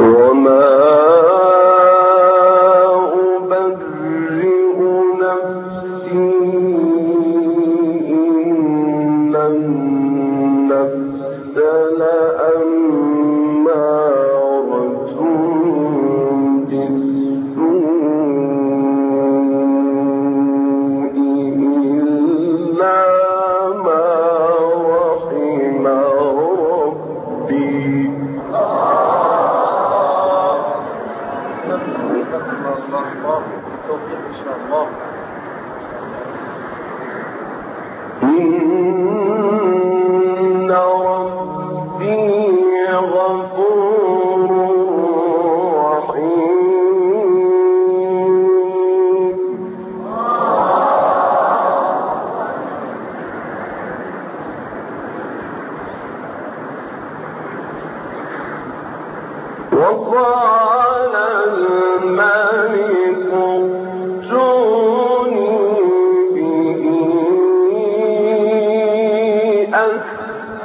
وما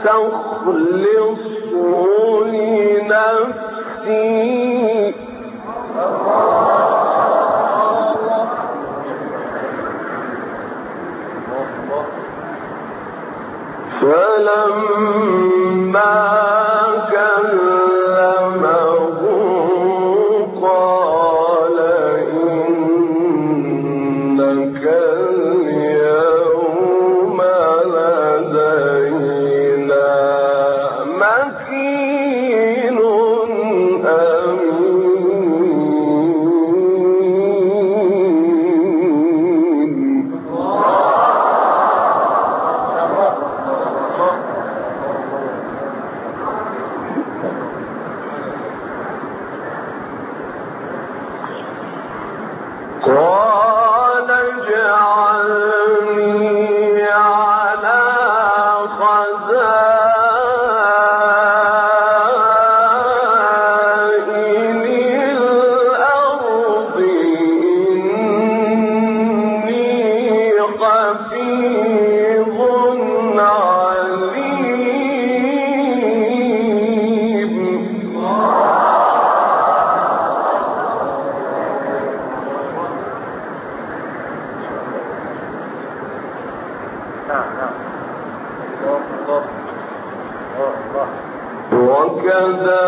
تخلصه لنفسي. فلما ذا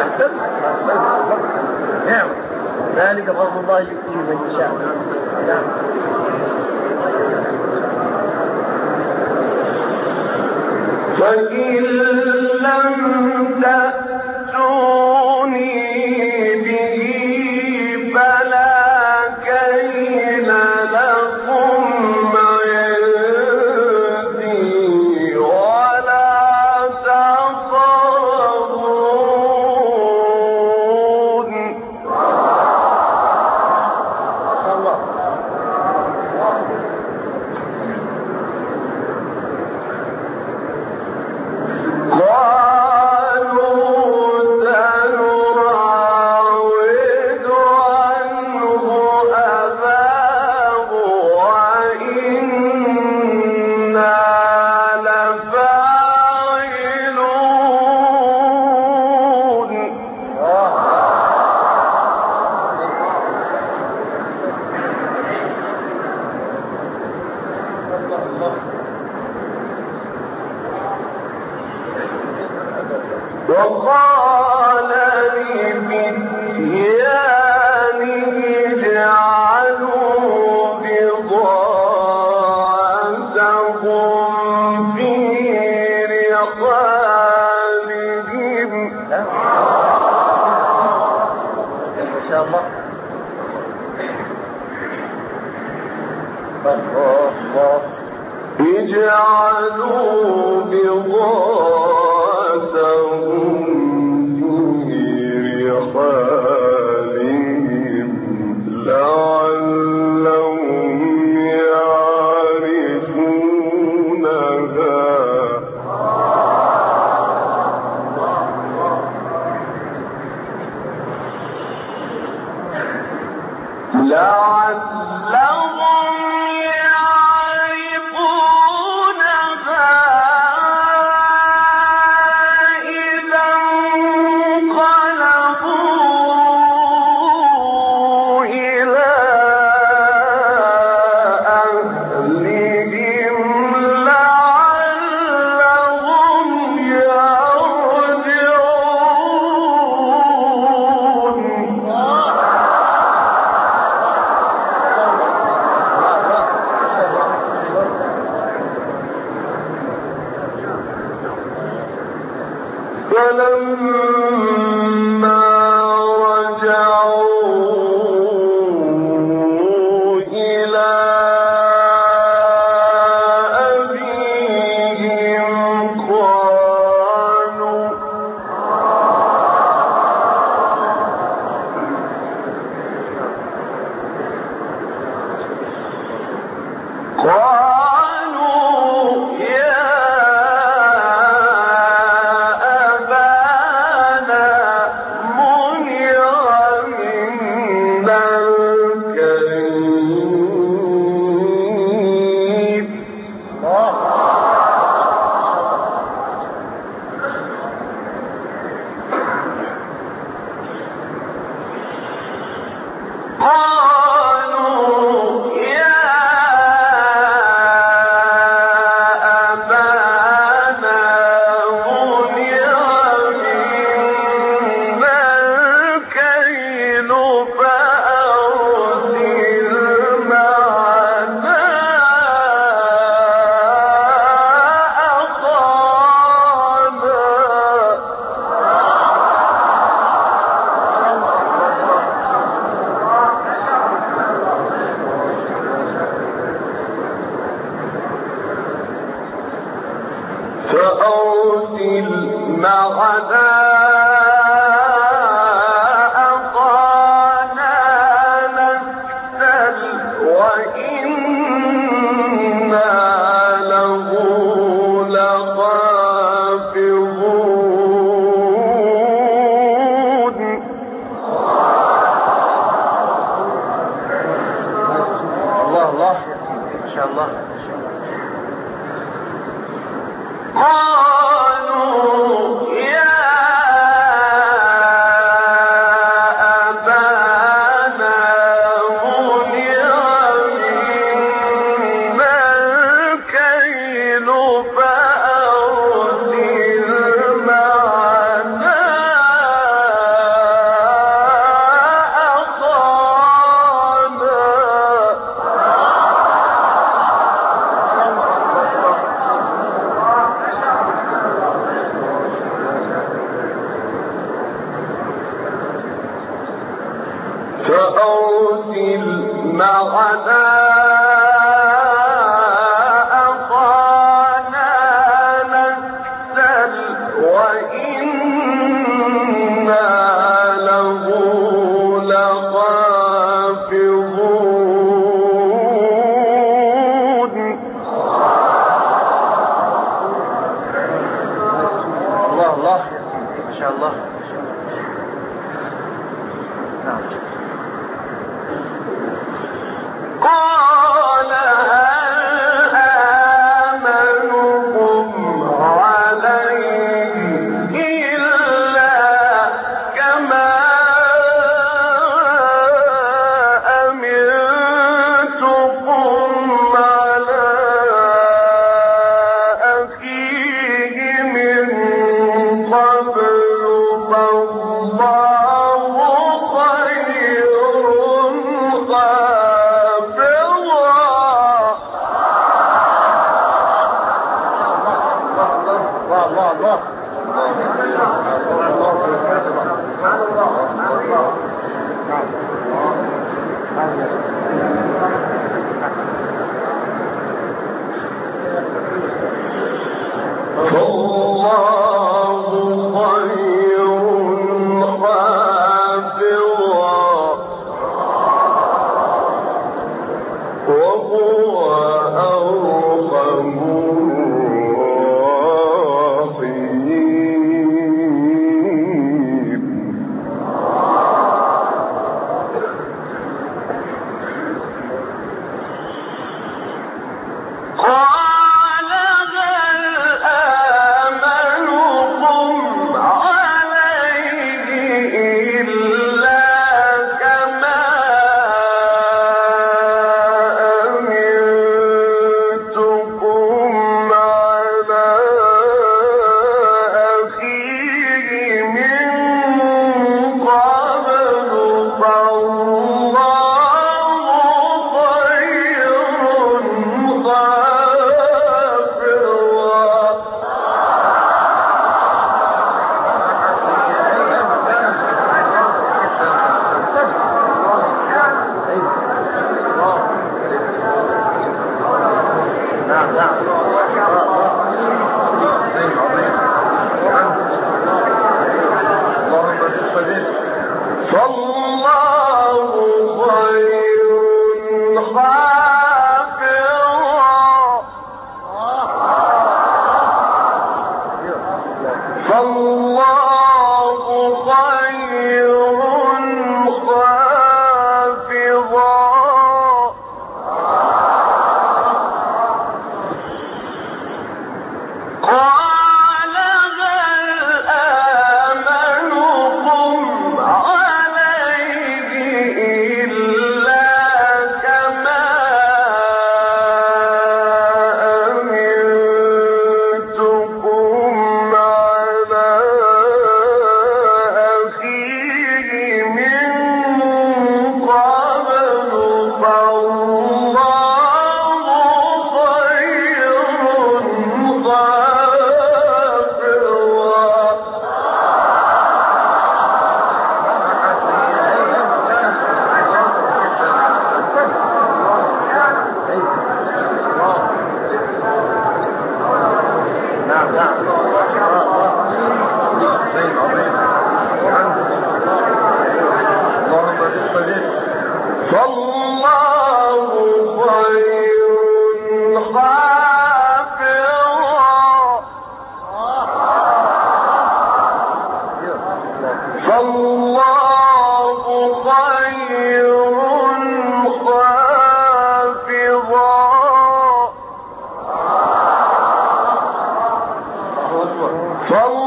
احسن نعم. ذلك فضل الله يؤتيه من يشاء. نعم. فإن لم جعلوا بضاعتهم قتلنا على Well,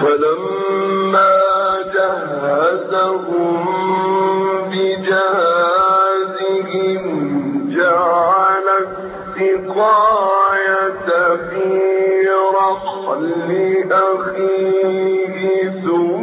فلما جهزهم بجهازهم جعل السقاية في رحل أخيه ثم